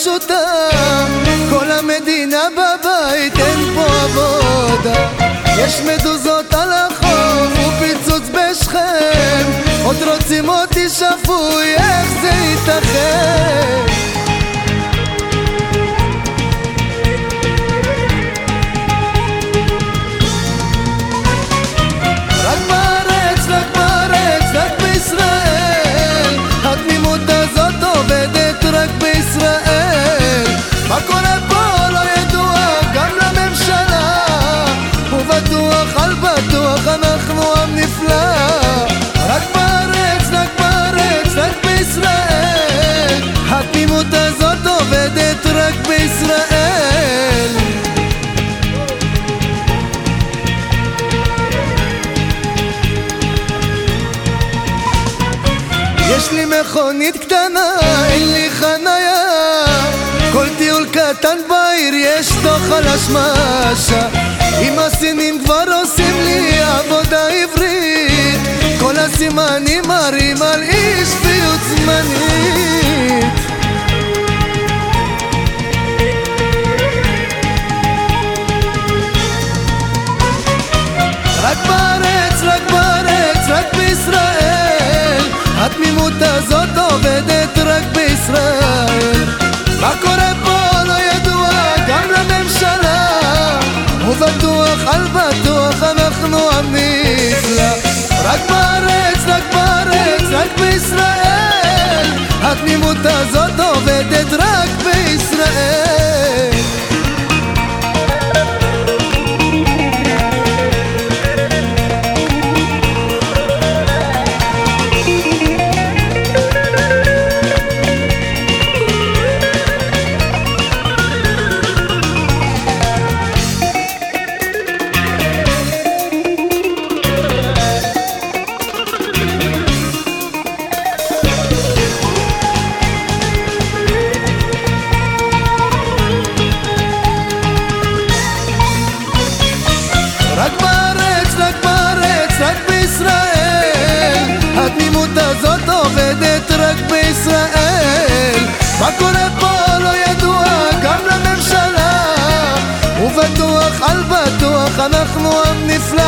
פשוטה כל המדינה בבית אין פה עבודה. יש מדוזות על החוף ופיצוץ בשכם עוד רוצים אותי שפוי איך זה ייתכן? יש לי מכונית קטנה, אין לי חניה. כל טיול קטן בעיר יש תוך על השמשה אם הסינים כבר עושים לי אנחנו עם נפלא רק בארץ, רק בארץ, רק בישראל. התמימות בטוח אנחנו עם נפלא